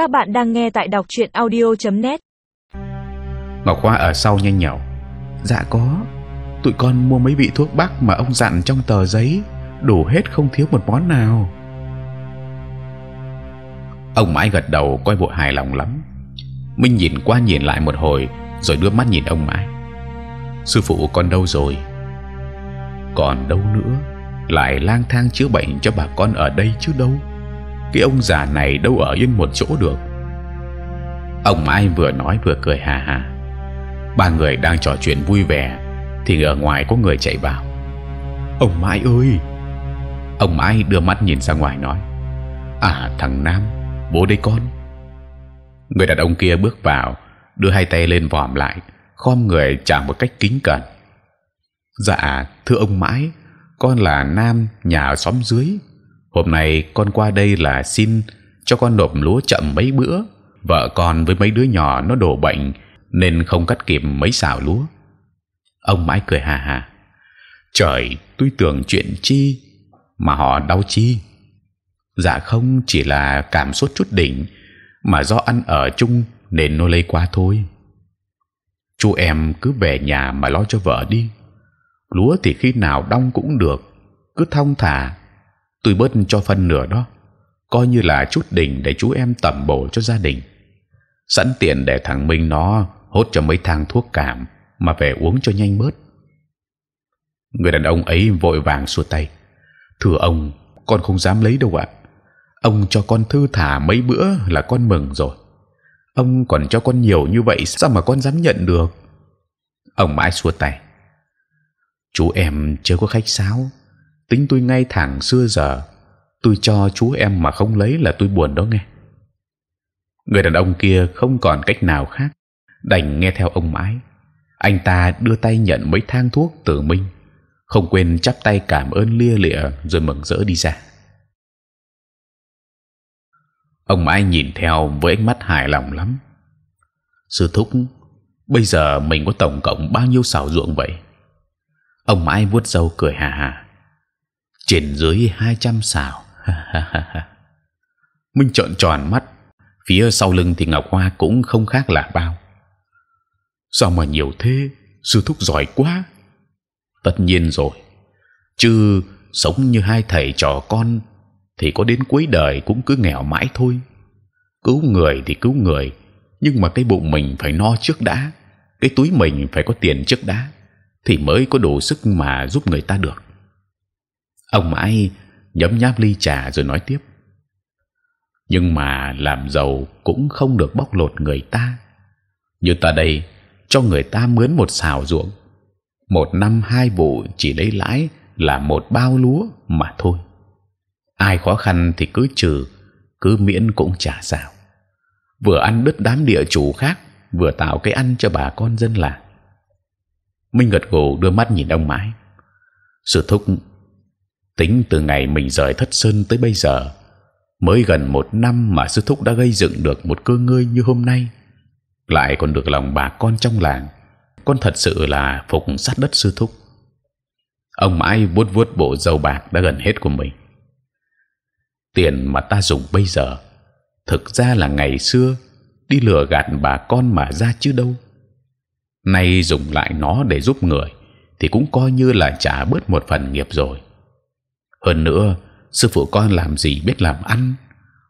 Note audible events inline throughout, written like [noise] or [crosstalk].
Các bạn đang nghe tại đọc truyện audio.net. Ngọc Hoa ở sau nhanh nhảu. Dạ có. Tụi con mua mấy vị thuốc bắc mà ông dặn trong tờ giấy, đủ hết không thiếu một món nào. Ông mãi gật đầu coi bộ hài lòng lắm. Minh nhìn qua nhìn lại một hồi, rồi đưa mắt nhìn ông mãi. Sư phụ con đâu rồi? Còn đâu nữa? Lại lang thang chữa bệnh cho bà con ở đây chứ đâu? Cái ông già này đâu ở yên một chỗ được. Ông mãi vừa nói vừa cười hà hà. Ba người đang trò chuyện vui vẻ, thì ở ngoài có người chạy vào. Ông mãi ơi! Ông mãi đưa mắt nhìn ra ngoài nói: À thằng Nam, bố đây con. Người đàn ông kia bước vào, đưa hai tay lên vòm lại, khom người chào một cách kính cẩn. Dạ, thưa ông mãi, con là Nam nhà ở xóm dưới. Hôm nay con qua đây là xin cho con nộp lúa chậm mấy bữa. Vợ con với mấy đứa nhỏ nó đổ bệnh nên không cắt kịp mấy xào lúa. Ông mãi cười hà hà. Trời, tôi tưởng chuyện chi mà họ đau chi. Dạ không, chỉ là cảm sốt chút đỉnh mà do ăn ở chung nên nó lây qua thôi. Chú em cứ về nhà mà lo cho vợ đi. Lúa thì khi nào đong cũng được, cứ thong thả. Tôi bớt cho phân nửa đó, coi như là chút đỉnh để chú em tẩm bổ cho gia đình. Sẵn tiền để thằng Minh nó hốt cho mấy thang thuốc cảm mà về uống cho nhanh bớt. Người đàn ông ấy vội vàng xua tay. Thưa ông, con không dám lấy đâu ạ. Ông cho con thư thả mấy bữa là con mừng rồi. Ông còn cho con nhiều như vậy sao mà con dám nhận được? Ông mãi xua tay. Chú em chưa có khách sáo, tính tôi ngay thẳng xưa giờ. Tôi cho chú em mà không lấy là tôi buồn đó nghe. Người đàn ông kia không còn cách nào khác, đành nghe theo ông mãi. Anh ta đưa tay nhận mấy thang thuốc từ Minh, không quên chắp tay cảm ơn lia lịa rồi mừng rỡ đi ra. Ông mãi nhìn theo với ánh mắt hài lòng lắm. Sư thúc, bây giờ mình có tổng cộng bao nhiêu xào ruộng vậy? Ông mãi vuốt râu cười hà hà. Trên dưới 200 xào. [laughs] Minh trợn tròn mắt. Phía sau lưng thì Ngọc Hoa cũng không khác là bao. Sao mà nhiều thế? Sư thúc giỏi quá. Tất nhiên rồi. Chứ sống như hai thầy trò con thì có đến cuối đời cũng cứ nghèo mãi thôi. Cứu người thì cứu người, nhưng mà cái bụng mình phải no trước đã, cái túi mình phải có tiền trước đã, thì mới có đủ sức mà giúp người ta được. Ông mãi nhấm nháp ly trà rồi nói tiếp. Nhưng mà làm giàu cũng không được bóc lột người ta. Như ta đây cho người ta mướn một xào ruộng, một năm hai vụ chỉ lấy lãi là một bao lúa mà thôi. Ai khó khăn thì cứ trừ cứ miễn cũng chả sao. Vừa ăn đứt đám địa chủ khác vừa tạo cái ăn cho bà con dân làng. Minh gật gù đưa mắt nhìn ông mãi. Sư thúc tính từ ngày mình rời thất sơn tới bây giờ. Mới gần một năm mà sư thúc đã gây dựng được một cơ ngơi như hôm nay. Lại còn được lòng bà con trong làng. Con thật sự là phục sát đất sư thúc. Ông mãi vuốt vuốt bộ dầu bạc đã gần hết của mình. Tiền mà ta dùng bây giờ, thực ra là ngày xưa, đi lừa gạt bà con mà ra chứ đâu. Nay dùng lại nó để giúp người, thì cũng coi như là trả bớt một phần nghiệp rồi hơn nữa, sư phụ con làm gì biết làm ăn?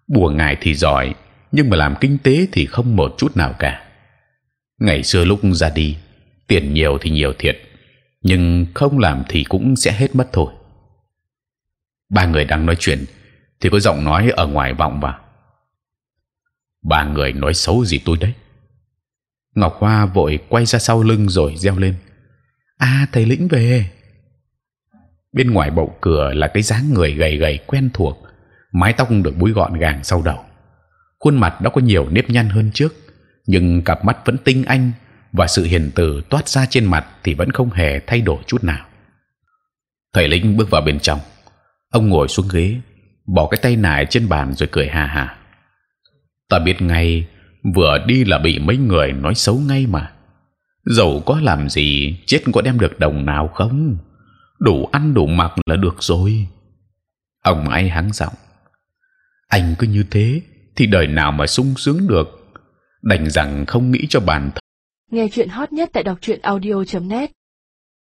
Bùa ngài thì giỏi, nhưng mà làm kinh tế thì không một chút nào cả. Ngày xưa lúc ra đi, tiền nhiều thì nhiều thiệt, nhưng không làm thì cũng sẽ hết mất thôi. Ba người đang nói chuyện, thì có giọng nói ở ngoài vọng vào. Ba người nói xấu gì tôi đấy? Ngọc hoa vội quay ra sau lưng rồi reo lên. A thầy lĩnh về bên ngoài bậu cửa là cái dáng người gầy gầy quen thuộc mái tóc được búi gọn gàng sau đầu khuôn mặt đã có nhiều nếp nhăn hơn trước nhưng cặp mắt vẫn tinh anh và sự hiền từ toát ra trên mặt thì vẫn không hề thay đổi chút nào thầy lĩnh bước vào bên trong ông ngồi xuống ghế bỏ cái tay nải trên bàn rồi cười hà hà. Ta biết ngay, vừa đi là bị mấy người nói xấu ngay mà. Dầu có làm gì, chết có đem được đồng nào không? Đủ ăn đủ mặc là được rồi. Ông ấy hắng giọng. Anh cứ như thế, thì đời nào mà sung sướng được đành rằng không nghĩ cho bản thân Nghe chuyện hot nhất tại đọc truyện audio.net